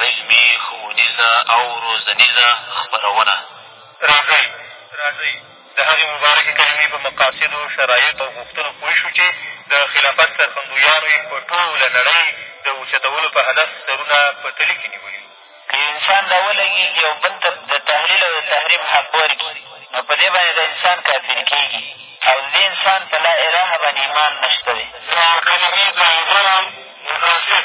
علمي، ښوونیزه او روزنیزه خپرونه. راځئ د هغې مبارکې کلمې په مقاصدو، شرایطو او غوښتنو پوه شو چې د خلافت سرښندویانو یې په ټوله نړۍ د اوچتولو په هدف سرونه په تلي کې نیولي دي. که انسان دا ولګېږي او بل ته د تحلیل او د تحریم حق ورکړي، نو په دې باندې دا انسان کافر کېږي او د دې انسان په لا الهه باندې ایمان نه شته دی. د کلمې د عموم مقاصد.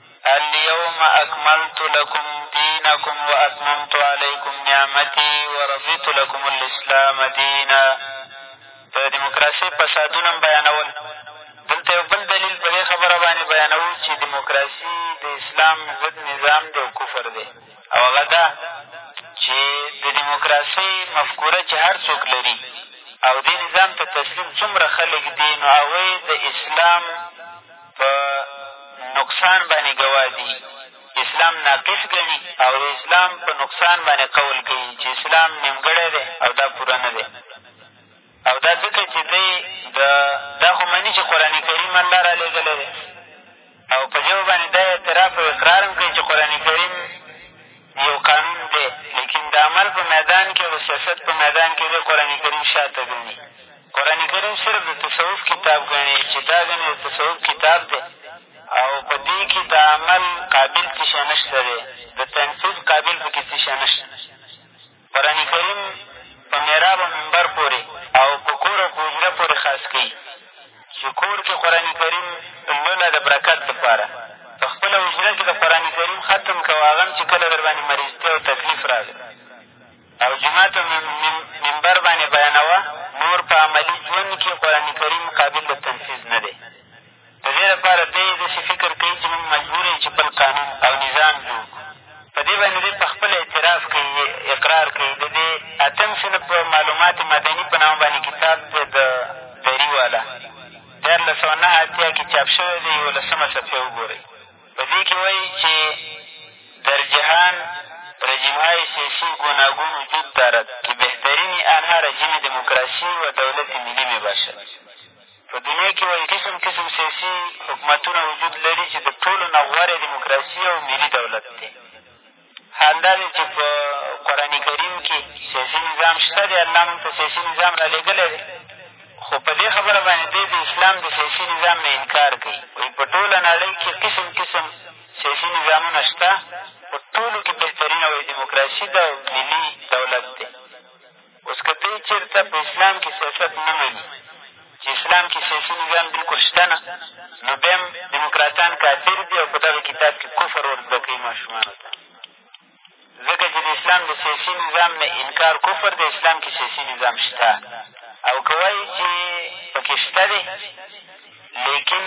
الیوم اکملت لکم دینکم و اتممت علیکم نعمتي و رضیت لکم الاسلام دینا د دیموکراسۍ فسادونه هم بیانول دلته یو بل دلیل په دې خبره باندې بیانوو چې دیموکراسي د اسلام ضد نظام دی او کفر دی او هغه دا چې د دیموکراسۍ مفکوره چې هر څوک لري او دې نظام ته تسلیم څومره خلک دي نو هغوی د اسلام په نقصان باندې ګواه دي اسلام ناقص ګڼي او د اسلام په نقصان باندې قول کوي چې اسلام نیمګړی دی او دا پوره نه دی او دا ځکه چې دی د دا خو مني چې قرآن کریم الله را لېږلی دی او په ژبه باندې دا اعتراف او اقرار هم کوي چې قرآن کریم یو قانون دی لیکن د عمل په میدان کې او سیاست په میدان کې دی قرآن کریم شاته ګڼي قرآنکریم صرف د تصوف کتاب ګڼې چې دا ګنې د تصوف کتاب دی او په دې کښې د عمل قابل څه شی نه شته دی د تنفیذ قابل په کښې څه شی نه شته قرآنکریم په محراب او منبر پورې او په کور او په حجره پورې خاص کوي چې کور کښې قرآنکریم لوله د برکت دپاره په خپله حجره کښې د قرآنکریم ختم کوه هغه هم چې کله در باندې مریضتیا او تکلیف راغی او جمعه په ممبر باندې بیانوه نور په عملي ژوند کښې قرآن کریم قابل د تنفیذ نه دی د دې لپاره دی داسې فکر کوي چې موږ مجبور یو چې خپل قانون او نظام جوړ کړو په دې باندې دی په خپله اعتراف کوي اقرار کوي د دې اتم صنف معلومات مدني په نامه باندې کتاب دی د دري والا دیارلس سوه نهه اتیا کښې چاپ شوی دی یولسمه صفحه وګورئ په دې کې وايي چې در جهان رژیمهای سیاسي ګوناګون وجود دارد که بهترینی آنها رژیم دموکراسی و دولت ملی میباشد په دنیا کې وايي قسم قسم سیاسي حکومتونه وجود لري چې د ټولو نه غوره دموکراسي او ملي دولت دی همدا دی چې په قرآن کریم کې سیاسي نظام شته دی الله مونږ ته سیاسي نظام را لېږلی دی خو په دې خبره باندې دی د اسلام د سیاسي نظام نه انکار کوي وایي په ټوله نړۍ کې قسم قسم سیاسي نظامونه شته په ټولو کې بهترینه وایي دیموکراسي ده او ملي دولت دی اوس که دوی چېرته په اسلام کښې سیاست نه مني چې اسلام کښې سیاسي نظام بلکل شته نه نو بیا هم دیموکراتان کافر دي او په دغه کتاب کښې کفر ور زده کوي ماشومانو ته ځکه چې د اسلام د سیاسي نظام نه انکار کفر د اسلام کښې سیاسي نظام شته او که وایي چې په کښې شته دی لېکن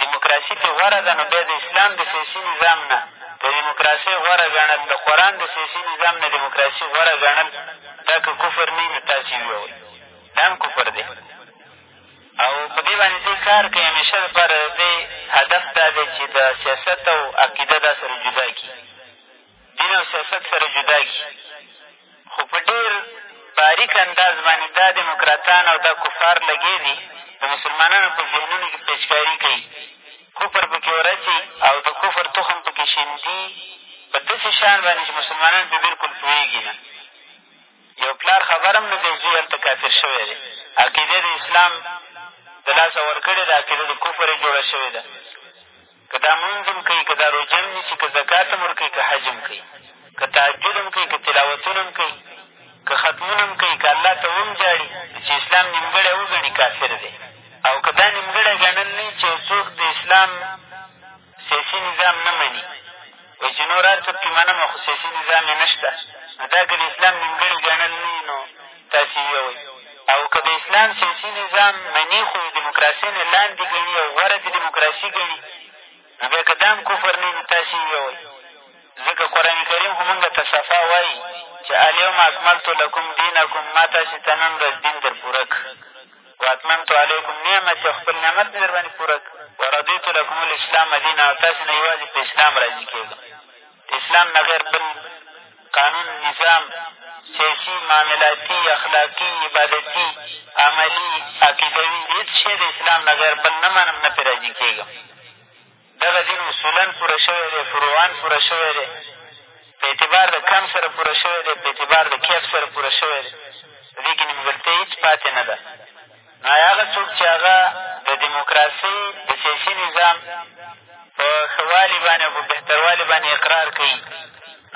دېموکراسي که غوره ده نو بیا د اسلام د سیاسي نظام نه که دېموکراسۍ غوره ګڼل د قرآن د سیاسي نظام نه دېموکراسي غوره ګڼل دا که کفر نه وي نو تاسې ویې وایئ دا هم کفر دی او په دې باندې دی کار کوي همېشه دپاره د دی هدف دا دی چې دا سیاست او عقیده دا سره جدا کړي دین او سیاست سره جدا کړي خو په ډېر باریک انداز باندې دا دیموکراتان او دا کفار لګې دي د مسلمانانو په ذهنونو کښې پېچکاري کوي کفر پکې ورڅي او د کفر تخم پکې شیندي په داسې شان باندې چې مسلمانان پرې بلکل پوهېږي نه یو پلار خبر هم نه دی زوی هلته کافر شوی دی عقیده د اسلام د لاسه ورکړې ده عقیده د کفر یې جوړه شوې ده که دا مونځ هم کوي که دا روژه هم نیسي که زکات هم ورکوي که حج هم کوي که تهجد هم کوي که تلاوتونه هم کوي که ختمونه هم کوي که الله ته هم ژاړي چې اسلام نیمګړی وګڼي کافر دی او که دا نیمګړی ګڼل نه چې څوک د اسلام سیاسي نظام نه مني وایي چې نور هر څه پکې منم خو سیاسي نظام یې نه شته نو دا که د اسلام نیمګړی ګڼل نه وي نو تاسې یوئ او که د اسلام سیاسي نظام مني خو یې دیموکراسۍ نه لاندې ګڼي او غوره د دیموکراسي ګڼي نو بیا که دا هم کفر نه وي نو تاسې یوئ ځکه قرآن کریم خو مونږ ته صفا وایي چې الیوم اکملتو لکم دینکم ما تاسې ته نن ورځ دین در پوره کړ واتممت علیکم نعمتي او خپل نعمت مې در باندې پوره کړ ورضیت لکم الاسلام دینه او تاسې نه یوازې په اسلام راضي کېږم د اسلام نه غیر بل قانون نظام سیاسي معاملاتي اخلاقي عبادتي عملي عقیدوي هېڅ شی د اسلام نه غیر بل نه منم نه پرې راضي کېږم دغه دین اصولا پوره شوی دی، فروعا پوره شوی دی، په اعتبار د کم سره پوره شوی دی، په اعتبار د کیف سره پوره شوی دی، په دې کښې نیمګړتیا هېڅ پاتې نه ده. نو آیا هغه څوک چې هغه د دیموکراسۍ د سیاسي نظام په ښه والي باندې او په بهتروالي باندې اقرار کوي،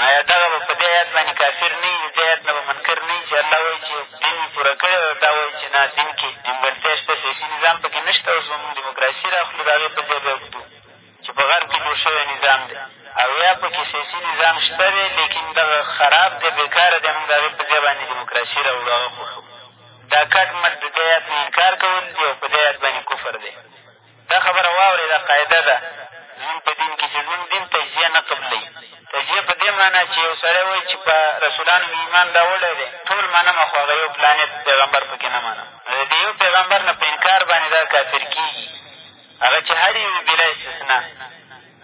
ایا دغه به په دې ایت باندې کافر نه وي؟ د دې ایت نه به منکر نه وي چې الله وایي چې دین یې پوره کړی او دا وایي چې نه دین کې نیمګړتیا شته، سیاسي نظام په کې نه شته، اوس به مونږ دیموکراسي را اخلو د هغې په ځای به یې ږدو چې په غرب کې جوړ شوی نظام دی او یا په کې سیاسي نظام شته دی لیکن دغه خراب دی بېکاره دی مونږ د هغې په ځای باندې دیموکراسي را وړو هغه خوښوو دا کټ مټ د دې ایت نه انکار کول دي او په دې ایت باندې کفر دی. دا خبره واورئ دا قاعده ده زمونږ په دین کښې چې زمونږ دین تجزیه نه قبلوي تجزیه په دې معنا چې یو سړی وایي چې په رسولانو مې ایمان راوړی دی ټول منم خو هغه یو پلانې پیغمبر پکې نه منم نو د یو پیغمبر نه په انکار باندې دا کافر کېږي هغه چې هر یو بلا استثنا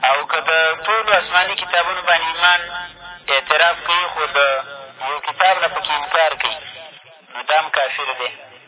او که د ټولو آسماني کتابونو باندې ایمان اعتراف کوي خو د یو کتاب نه پکې انکار کوي نو دا هم کافر دی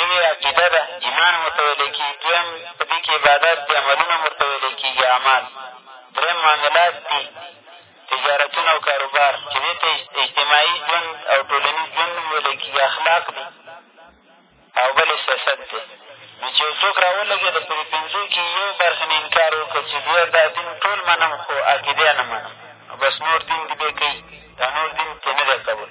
یوې عقیده ده، ایمان هم ورته ویلی کېږي، دویم په دې کې عبادات دي، عملونه هم ورته ویلی کېږي، اعمال، درېیم معاملات دي، تجارتونه او کاروبار، چې دې ته اجتماعي ژوند او ټولنیز ژوند هم ویلی کېږي، اخلاق دي او بل یې سیاست دی. نو چې یو څوک را ولګېد، په دې پېنځو کې یې یو برخې نه انکار وکړ چې زه دا دین ټول منم، خو عقیده یې نه منم، نو بس نور دین دې بیا کوي، دا نور دین دې نه دی قبول.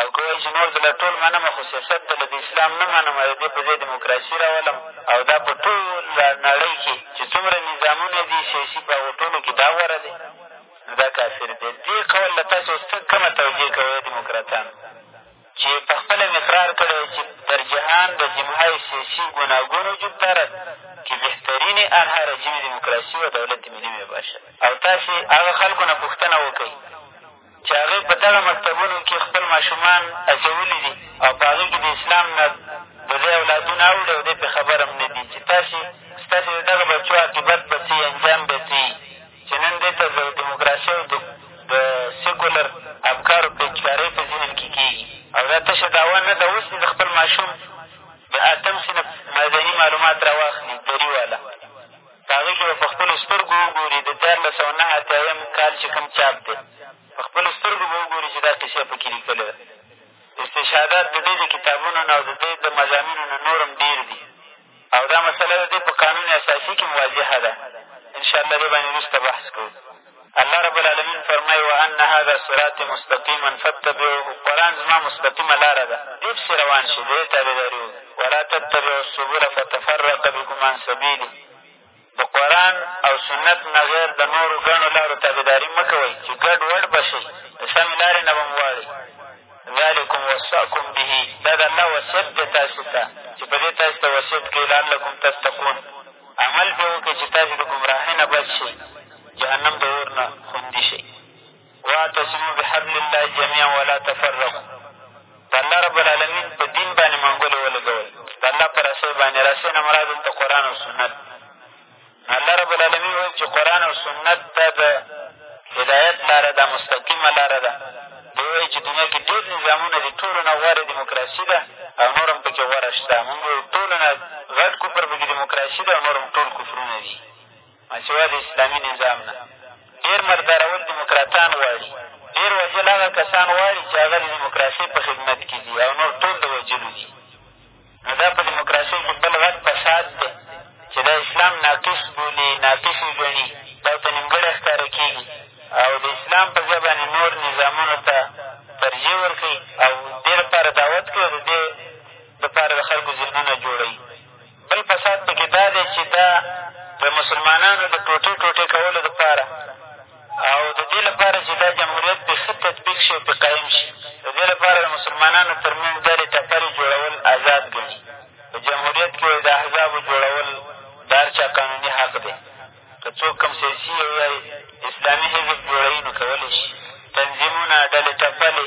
او که وایي چې نور زه لا ټول منم خو سیاست ته له د اسلام نه منم او د دې په ځای دیموکراسي راولم او دا په ټوله نړۍ کښې چې څومره نظامونه دي سیاسي په هغو ټولو کښې دا غوره دی نو دا کافر دی دې قول له تاسو اوس څه کومه توجیه کوئ دیموکراتانو چې په خپله مې اقرار کړی چې در جهان د جمهای سیاسي ګوناګون وجود دارد که بهترین آنها رژیم دیموکراسي و دولت ملي مې باشه او تاسې هغه خلکو نه پوښتنه وکړئ چې هغې په دغه مکتبونو کښې خپل ماشومان اچولي دي او په هغې کښې د اسلام نه د دې اولادونه اوړي او دی پرې خبر هم نه دي چې تاسې ستاسې د دغه بچو عاقبت به څه انجام به څه چې نن دې ته د دیموکراسۍ او د سیکولر افکارو پېچکارۍ په ذهن کښې کېږي او دا تشه دعوا نه ده اوس د خپل ماشوم د اتم صنف مدني معلومات را واخلي په هغې کښې به په خپلو سترګو وګوري د دیارلس سوه نهه اتیا یم کال چې کوم چاپ دی په خپلو سترګو به وګوري چې دا قصه په کښې لیکلې ده استشهادات د دې د کتابونو نه او د دې د مضامینو نه نور هم ډېر دي او دا مسله د دې په قانون اساسي کښې هم واضحه ده انشاءالله دې باندې وروسته بحث کوو الله رب العالمین فرمایي وان هذا صراط مستقیما فاتبعوه قرآن زما مستقیمه لاره ده دې پسې روان شي دې تابعداري ولا تتبعوا السبل فتفرق بكم عن سبیلي د قرآن او سنت نه غیر د نورو ګڼو لارو تابعداري مه کوئ چې ګډ وډ به شئ د سمې لارې نه به م واړئ ذلکم وصاکم به دا د الله وصیت دی تاسو ته چې په دې تاسو ته وصیت کوي لعلکم تتقون عمل به وکړئ چې تاسو د ګمراهۍ نه بچ شئ جهنم د اور نه خوندي شئ واعتصمو بحبل الله جميعا ولا تفرقو د الله رب العالمین په دین باندې منګولې ولګوئ د الله په رسۍ باندې رسۍ نه مراد دلته قرآن او سنت الله رب العالمین وایي چې قرآن او سنت دا د هدایت لاره ده مستقیمه لاره ده دی وایي چې دنیا کې ډېر نظامونه دي ټولو نه غوره دیموکراسي ده او نور هم پکې غوره شته مونږ ټولو نه غټ کفر پکې دیموکراسي ده او نور هم ټول کفرونه دي سوا د اسلامي نظام نه ډېر مردارول دیموکراتان غواړي. ډېر وژل هغه کسان غواړي چې هغه د دیموکراسۍ په خدمت کښې دي او نور ټول د وژلو دي. نو دا په دیموکراسۍ کښې بل غټ فساد دی چې دا اسلام ناقص بولي، ناقص یې ګڼي، دا ورته نیمګړی ښکاره کېږي او د اسلام په ځای باندې نور نظامونو ته ترجیح ورکوي او دې لپاره دعوت کوي او د دې لپاره د خلکو ذهنونه جوړوي. بل فساد په کښې دا دی چې دا د مسلمانانو د ټوټې ټوټې کولو دپاره او د دې لپاره چې دا جمهوریت پرې ښه تطبیق شي او پرې قایم شي د دې لپاره د مسلمانانو تر منځ ډلې ټپلې جوړول ازاد ګڼي په جمهوریت کښې د احزابو جوړول د هر چا قانوني حق دی که څوک کوم سیاسي او یا اسلامي حزب جوړوي نو کولی شي تنظیمونه ډلې ټپلې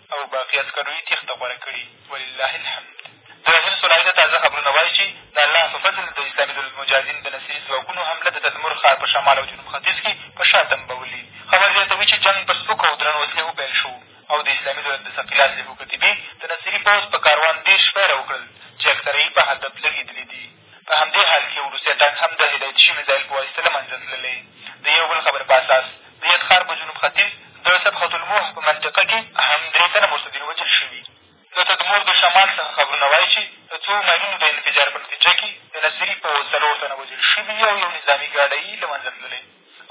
او باقي عسکرو یې تېښته غوره کړې ولله الحمد د حرص ولایته تازه خبرونه وایي چې د الله په فضل د اسلامي دولت مجاهدین د نصري ځواکونو حمله د تدمر ښار په شمال او جنوب ختیځ کښې په شا تمبولي خبر زیاتوي چې جنګ په سپکو او درنو اسلحو پیل شو او د اسلامي دولت د ثقیله اسلحو کتیبې د نصري پوځ په کاروان دېرش پیره وکړل چې اکثره یې په هدف لګېدلي دي په همدې حال کښې وروستی ټک هم د هدایتشي میزایل په واسطه له منځه تللی. د یو بل خبر په اساس د یاد ښار په جنوب ختیځ د سبخة الموح په منطقه کښې هم درې تنه مرتدین وژل شوي. د تدمور د شمال څخه خبرونه وایي چې د څو ماینونو د انفجار په نتیجه کښې د نصیري پوځ څلور تنه وژل شوي او یو نظامي ګاډی یي له منځه تللی.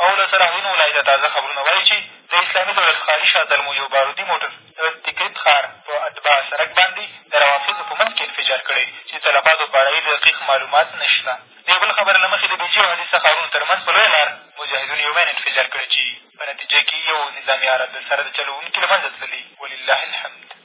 او له صلاح الدین ولایته تازه خبرونه وایي چې د اسلامي دولت ښکاري شاتلمو یو بارودي موټر د تکریت ښار په اتباع سرک باندې د روافضو په منځ کې انفجار کړی چې د تلفاتو په اړه یې دقیق معلومات نه شته د یو بل خبر له مخې د بیجي او حدیثه ښارونو تر منځ په لویه لار مجاهدونو یو مین انفجار کړی چې په نتیجه کې یو نظامي آله د سره د چلوونکي له منځه تللې ولله الحمد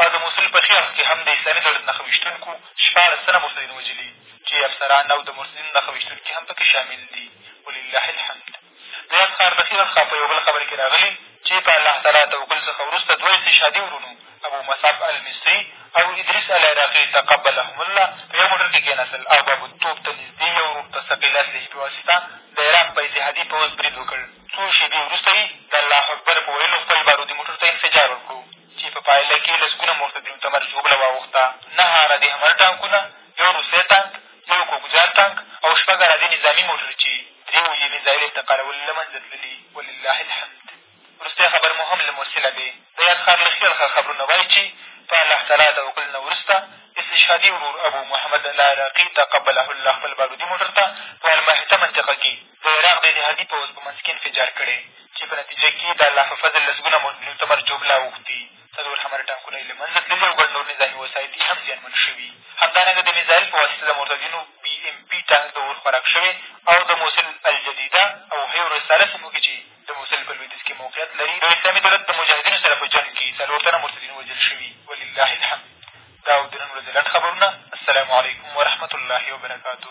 او د موصل په ښي اړخ کښې هم د اسلامي دولت نښه ویشتونکو شپاړس تنه مرتدین وژلي چې افسران او د مرتدینو نښه ویشتونکي هم پکې شامل دي ولله الحمد د یاد ښار د ښي اړخه په یوه بله خبره کښې راغلي چې په الله تعالی توکل څخه وروسته دوه استشهادي ورونو ابو مصعب المصري او ادریس العراقي تقبلهم الله په یو موټر کښې کېناستل او باب التوب ته نږدې یو روډ ته ثقیله اسلحې په واسطه د عراق په اتحادي پوځ برید وکړ څو شېبې وروسته یې د الله اکبر په ویلو خپل بارودي موټر ته انفجار ورکړو چې په پایله کې لسګونه مرتدینو ته مرګ ژوبله واوښته، نهه عرادې همر ټانکونه، یو روسی تانک، یو کوکجار تانک او شپږ عرادې نظامي موټر چې درېیو یې میزایل انتقالول له منځه تللي ولله الحمد. وروستی خبر مو هم له موصله دی، د یاد ښار له ښي اړخه خبرونه وایي چې په الله تعالی توکل نه وروسته استشهادي ورور ابو محمد الله عراقي تقبله الله خپل بارودي موټر ته په المهته منطقه کې د عراق د اتحادي پوځ په منځ کې انفجار کړی چې په نتیجه کې یې د الله په فضل لسګونه معتبر جوبله اوښتي، څلور حمر ټانکونه یې له منځه تللي او ګڼ نور نظامي وسایط یې هم زیانمن شوي. همدارنګه د میزایل په واسطه د مرتدینو بي اېم پي ټانک د اور خوراک شوی او د موصل الجدیده او حیو الرساله سیمو کې چې د موصل په لوېدیځ کې موقعیت لري، د اسلامي دولت د مجاهدینو سره په جنګ کې څلور تنه مرتدین وژل شوي. ولله الحمد. دا او د نن ورځې لنډ خبرونه. السلام علیکم ورحمة الله وبرکاته.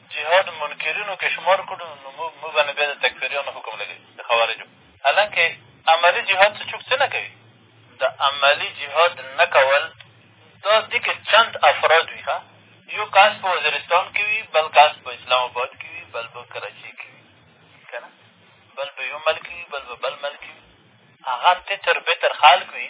جهاد منکرینو کښې شمار کړو نو موږ موږ باندې بیا د تکفیریانو حکم لګوي د خوارجو حالانکه عملي جهاد څه چوک څه نه کوي د عملي جهاد نه کول دا دي که چند افراد وي ښه یو کس په وزیرستان کښې وي بل کس په اسلام آباد کښې وي بل په کراچۍ کښې وي که نه بل په یو ملک وي بل په بل ملک وي هغه تتر بتر خلق وي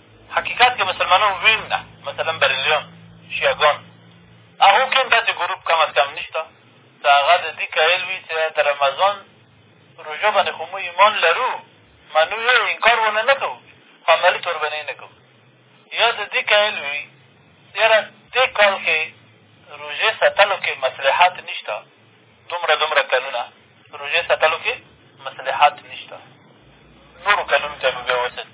حقیقت که مسلمانان وین نه مثلا بریلیان شیعه ګان هغو کښې هم داسې ګروپ کم از کم نشته چې هغه د دې قایل وي چې د رمضان روژه باندې خو موږ ایمان لرو منو یې انکار ونه نه کوو خو عملي طور باندې یې نه کوو یا د دې قایل وي یاره دې کال کښې روژې ساتلو کښې مصلحات نشته دومره دومره کلونه روژې ساتلو کښې مصلحات نشته نورو کلونو ته به بیا وساتي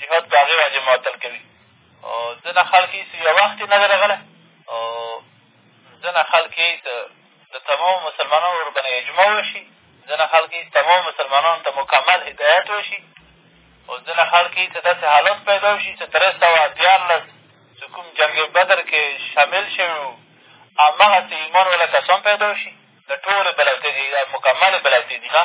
جهاد په هغې واجب معطل کوي ځنه خلک هېڅ یو وخت یې نه دی راغلی او ځنه خلک هېڅ د تمامو مسلمانانو ورباندې اجماع وشي ځنه خلک هېڅ تمامو مسلمانانو ته مکمل هدایت وشي او ځنه خلک هېڅ داسې حالت پیدا وشي چې درې سوه دیارلس چې کوم جنګ بدر کې شامل شوي وو همغسې ایمان والا کسان پیدا وشي د ټولې بلوتې دي مکملې بلوتې دي نه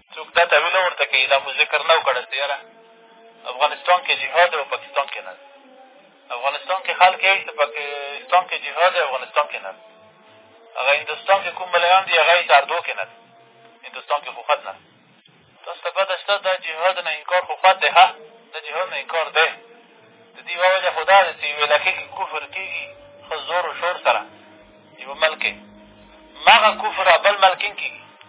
څوک دا تاویل هم ورته کوي دا مو ذکر نه و کړی چې یاره افغانستان کې جهاد او پاکستان کې نه افغانستان کې خلک یې چې پاکستان کې جهاد دی افغانستان کې نه هغه هندوستان کې کوم ملایان دي هغه یې تردو کې نه هندوستان کې خو خد نه تاسو ته پته شته دا جهاد نه انکار خو خد دی ها دا جهاد نه انکار دی د دې یوه وجه خو دا ده چې یوې علاقې کې کفر کېږي ښه زور و شور سره یوه ملک کې مغه کفر بل ملکین کېږي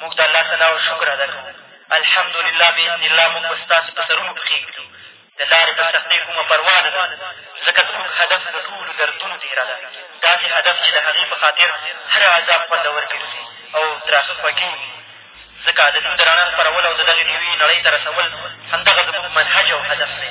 موږ د الله ثنا او شکر ادا کوو، الحمدلله، باذن الله موږ به ستاسې په سرونو پښې ږدو، د لارې د سختۍ کومه پروا نه لرو، ځکه زموږ هدف د ټولو دردونو تېره ده، داسې هدف چې د هغې په خاطر هر عذاب خوندور ګرځي او تراخه خوږې وي، ځکه د دین د رڼا خپرول او د دغې ډېوې نړۍ ته رسول همدغه زموږ منهج او هدف دی.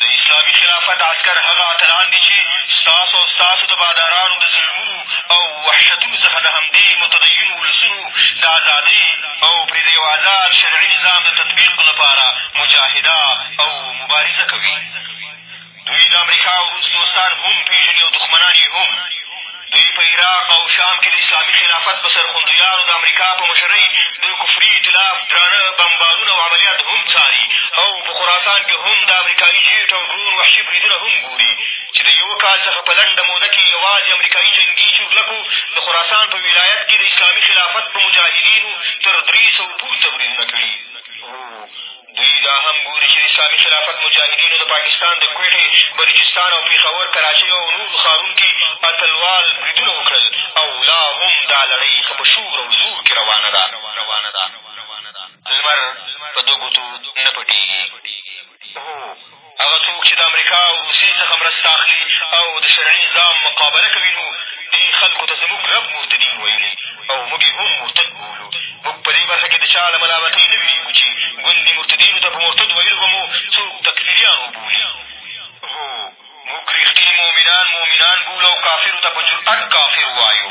د اسلامي خلافت عسکر هغه اتلان دي چې ستاسو او ستاسو د بادارانو د ظلمونو او وحشتونو څخه د همدې متدینو ولسونو د ازادۍ او پرې د یو ازاد شرعي نظام د تطبیق لپاره مجاهده او مبارزه کوي دوی د امریکا او روس دوستان هم پېژني او دښمنان یې هم دوی په عراق او شام کې د اسلامي خلافت په سرخوندویانو د امریکا په مشرۍ د کفري ایتلاف درانه بمبارونه او عملیات هم څاري او په خراسان کې هم د امریکایي جېټ او ډرون وحشي بریدونه هم ګوري چې د یو کال څخه په لنډه موده کې یوازې امریکایي جنګي چورلکو د خراسان په ولایت کې د اسلامي خلافت په مجاهدینو تر درې سوو پورته بریدونه کړي دوی دا هم ګوري چې د اسلامي خلافت مجاهدینو د پاکستان د کوېټې، بلوچستان او پېښور، کراچۍ او نورو ښارونو کښې اتلوال بریدونه وکړل او لا هم دا لړۍ ښه په شور او زور کښې روانه ده. لمر په دوه ګوتو نه پټېږي. هو! هغه څوک چې د امریکا او روسیې څخه مرسته اخلي او د شرعي نظام مقابله کوي نو دې خلکو ته زموږ رب مرتدین ویلي او موږ یې هم مرتد بولو موږ په دې برخه کښې د چا له ملامتۍ نه وېرېږو چې ګوندې مرتدینو ته په مرتد ویلو به مو څوک تکفیریان وبولي هو موږ رښتیني مؤمنان مؤمنان بولو او کافرو ته په جرأت کافر وایو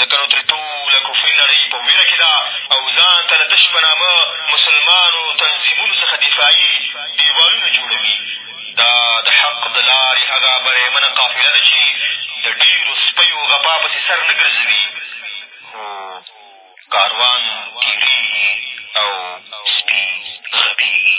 ځکه نو ترې ټوله کفري نړۍ په وېره کښې ده او ځان ته له تش په نامه مسلمانو تنظیمونو څخه دفاعي دېوالونه جوړوي دا د حق د لارې هغه برېمنه قافله ده چې د ډېرو سپیو غپا پسې سر نه ګرځوي خو کاروان تېرېږي او سپي غپېږي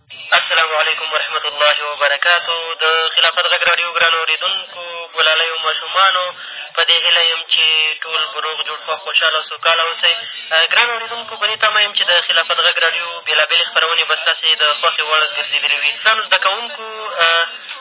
السلام علیکم ورحمت الله وبرکاتو د خلافت غږ راډیو ګرانو اورېدونکو ګلالیو ماشومانو په دې هیله یم چې ټول په روغ جوړ خوښ خوشحاله او سوکاله اوسئ ګران اورېدونکو په دې تمه یم چې د خلافت غږ راډیو بېلابېلې خپرونې به ستاسې د خوښې وړ ګرځېدلې وي ګرانو زده کوونکو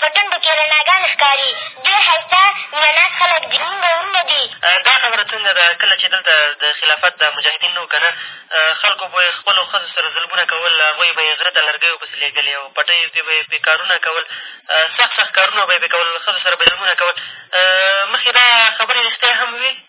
په ټنډو کې رڼاګانې ښکاري. ډېر ښایسته مینه ناک خلک دي. زمونږ ورونه دي. دا خبره څنګه ده؟ کله چې دلته د خلافت دا مجاهدین نه وو که نه، خلکو به یې خپلو ښځو سره ظلمونه کول، هغوی به یې غره ته لرګیو پسې لېږلې او پټیو کې به یې پرې کارونه کول، سخت سخت کارونه به یې پرې کول، ښځو سره به یې ظلمونه کول. مخکې دا خبرې رښتیا هم وې؟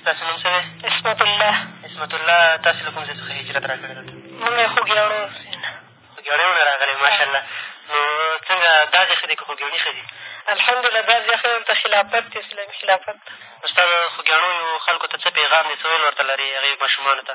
ستاسو نوم څه دی؟ عصمت الله. عصمت الله تاسو له کوم ځای څخه هجرت را کړی دلته؟ موږ خوږیاڼیو خوږیاڼیو نه راغلی ماشاءالله نو څنګه دا ځای ښه دی که خوږیاڼي ښه دي؟ الحمدلله دا ځای ښه دی دلته خلافت دی اسلامي خلافت استاده خوږیاڼیو خلکو ته څه پیغام دی څه ویل ورته لرې هغې ماشومانو ته؟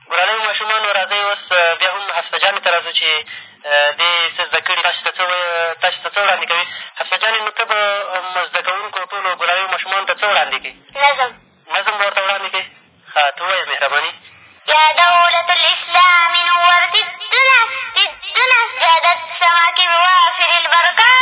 ګرانیو ماشومانو راځئ اوس بیا هم حفصه جانې ته راځو چې دې څه زده کړي تاسو ته څه تاسو ته څه وړاندې کوي حفصه جانې نو ته به زده کوونکو ټولو ګرانیو ماشومانو ته څه وړاندې کړې نظم نظم به ورته وړاندې کړې ښه ته ووایه مهرباني یا دولة الاسلام نورت الدنا في الدنا جادت سماك بوافر البركات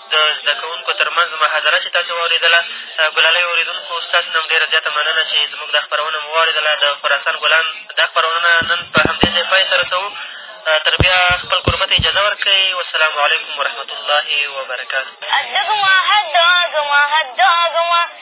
د زده کوونکو تر منځ محاضره چې تاسې واورېدله ګلالیو اورېدونکو ستاسې نه هم ډېره زیاته مننه چې زموږ دا خپرونه مو واورېدله د خراسان ګلان دا خپرونه نن په همدې ځای پای ته رسوو تر بیا خپل کوربه ته اجازه ورکړئ والسلام علیکم ورحمت الله وبرکاته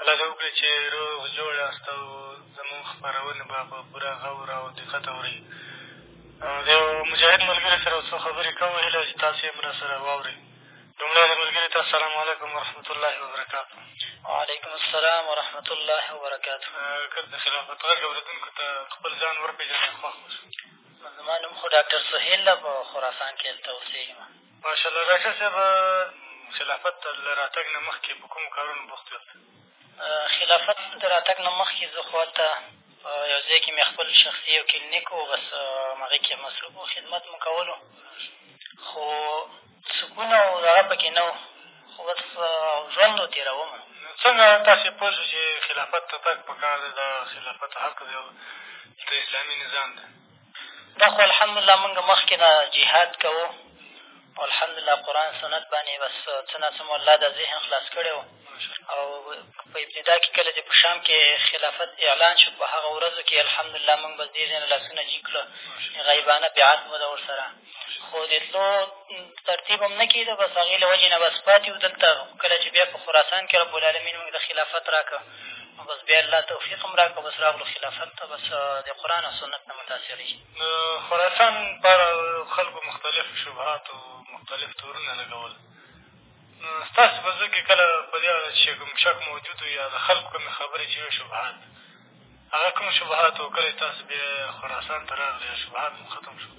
الله دې وکړي چې روغ جوړ یاست او زمونږ خپرونې به په پوره غور او دقت اورئ د یو مجاهد ملګري سره یو څو خبرې کوو هیله چې تاسې هم را سره واورئ لومړی د ملګري ته السلام علیکم ورحمت الله وبرکاتو وعلیکم السلام ورحمت الله وبرکاتو که د خلافت غږ اورېدونکو ته خپل ځان ورپېژنئ خوښ به شو زما نوم خو ډاکټر سهیل ده په خراسان کې هلته اوسېږم ماشاءالله ډاکټر صاحب خلافت ته له راتګ نه مخکې په کومو کارونو بوخت یاست خلافت د راتګ نه مخکې زه خو هلته په یو ځای کښې مې خپل شخصي یو کلینیک و بس هغې کښې مصروف و خدمت مو کولو خو سکون او هغه پکې نه و خو بس ژوند و تېروم څنګه تاسې پوه شو چې خلافت ته تګ په کار دی دا خلافت حق دی او د اسلامي نظام دی دا خو الحمدالله مونږ مخکې نه جهاد کوو او الحمدالله قرآن سنت باندې بس څه نا څه مو الله دا ذهن خلاص کړی و او په ابتدا کښې کله چې په شام کښې خلافت اعلان شو په هغه ورځو کښې الحمدالله مونږ بس دې ځای نه لاسونه جي کړه غیبانه بیعت مو ده ورسره خو د تلو ترتیب هم نه کېده بس هغې له وجې نه بس پاتې وو دلته کله چې بیا په خراسان کښې ربالعلمین مونږ ته خلافت را کړ نو بس بیا الله توفیق هم را کړه بس راغلو خلافت ته بس د قرآن او سنت نه متاثر شي د خراسان په اړه خلکو مختلف شبهات او مختلف تورونه لګول نو ستاسو په زړه کښې کله په دې اړه چې کوم شک موجود وي یا د خلکو کومې خبرې چې وي شبهات هغه کوم شبهات وو کله چې تاسو بیا خراسان ته راغلې شبهات مو ختم شول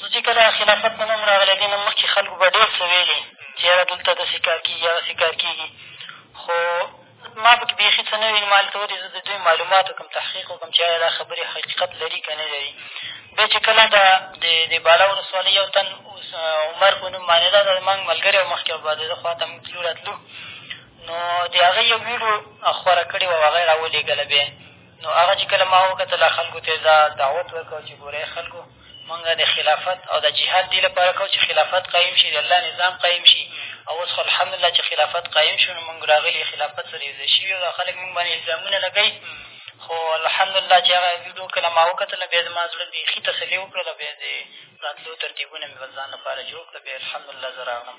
زه چې کله خلافت ته نه وم راغلی دې نه مخکې خلکو به ډېر څه ویلې چې یاره دلته داسې کار کېږي هغسې کار کېږي خو ما پکې بېخي څه نه ویل ما هلته ولې زه د دوی معلومات وکړم تحقیق وکړم چې ایا دا خبرې حقیقت لري که نه لري بیا چې کله دا د د بالا ولسوالۍ یو تن عمر په نوم باندې دا زما ملګری او مخکې به د ده خوا ته مونږ تلو راتلو نو د هغې یو ویډیو خپره کړې وه او هغه یې را ولېږله بیا نو هغه چې کله ما وکتله خلکو ته یې دا دعوت ورکړ چې ګورئ خلکو مونږ د خلافت او د جهاد دې لپاره کوو چې خلافت قایم شي د الله نظام قایم شي او اوس خو الحمدلله چې خلافت قایم شو نو مونږ راغلي خلافت سره یو ځای شوي او دا خلک مونږ باندې الزامونه لګوي خو الحمدلله چې هغه ویډیو کله ما وکتله بیا زما زړه بیخي تسلي وکړله بیا د راتلو ترتیبونه مې په ځان لپاره جوړ کړه بیا الحمدلله زه راغلم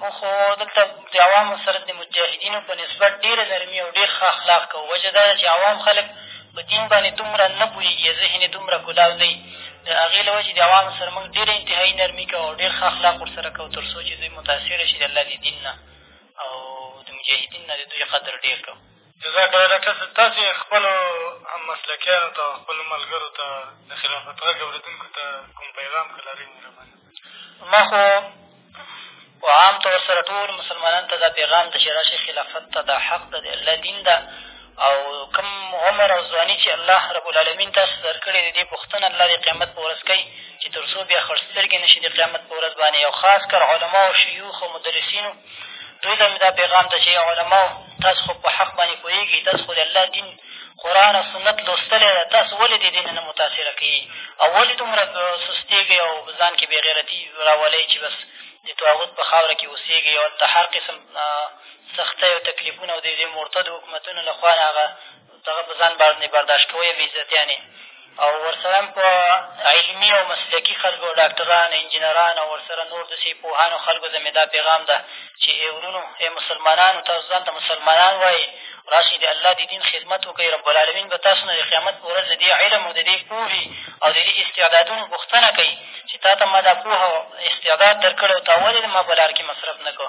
موږ خو دلته د عوامو سره د مجاهدینو په نسبت ډېره نرمي او ډېر ښه اخلاق کوو، وجه دا ده چې عوام خلک په دین باندې دومره نه پوهېږي یا ذهن یې دومره کلاو نه وي، د هغې له وجې د عوامو سره موږ ډېره انتهايي نرمي کوو او ډېر ښه اخلاق ورسره کوو تر څو چې دوی متاثره شي د الله د دین نه او د مجاهدین نه د دوی قدر ډېر کوو. جزاک الله ډاکټر صاحب تاسې خپلو هممسلکیانو ته او خپلو ملګرو ته د خلافت غږ اورېدونکو ته کوم پیغام که لرئ مهرباني وکړئ ما خو په عام طور سره ټول مسلمانانو ته دا پیغام ده چې راشئ خلافت ته دا حق ده د الله دین ده او کوم عمر او ځواني چې الله رب العالمین تاسو ته در کړې د دې پوښتنه الله د قیامت په ورځ کوي چې تر څو بیا خړسترګې نه شي د قیامت په ورځ باندې او خاص کر علما او شیوخ او مدرسینو دوی ته مې دا پیغام ده چې علماو تاسو خو په حق باندې پوهېږئ تاسو خو د الله دین قرآن او سنت لوستلی ده، تاسو ولې دې دین نه متاثره کوي او ولې دومره سستېږئ او په ځان کښې بېغیرتي راولئ چې بس د طاغوت په خاوره کښې اوسېږئ او هلته هر قسم سختۍ او تکلیفونه او د دې مرتدو حکومتونو له خوا نه هغه دغه په ځان باندې برداشت کوئ بېعزتیانې او ورسره هم په علمي او مسلکي خلکو ډاکټران، انجینران او ورسره نور داسې پوهان او خلکو ته مې دا پیغام ده چې ای وروڼو، ای مسلمانانو! تاسو ځان ته مسلمانان وایئ، راشئ د الله د دین خدمت وکړئ، رب العالمین به تاسو نه د قیامت په ورځ د دې علم او د دې پوهې او د دې استعدادونو پوښتنه کوي چې تا ته ما دا پوهه او استعداد در کړی و، تا ولې زما په لار کښې مصرف نه کړ؟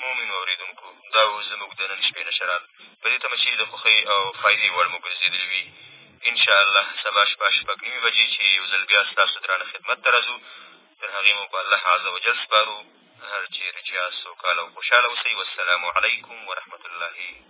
مومنو اورېدونکو! دا اوس زموږ د نن شپې نشرات، په دې تمه چې د خوښۍ او فایدې وړ مو ګرځېدلي وي. ان شاء الله سبا شپه شپږ نیمې بجې چې یو ځل بیا ستاسو درانه خدمت ته راځو، تر هغې مو په الله عز و جل سپارو. هر چېرې چې یاست سوکاله او خوشحاله اوسئ. والسلام علیکم ورحمة الله.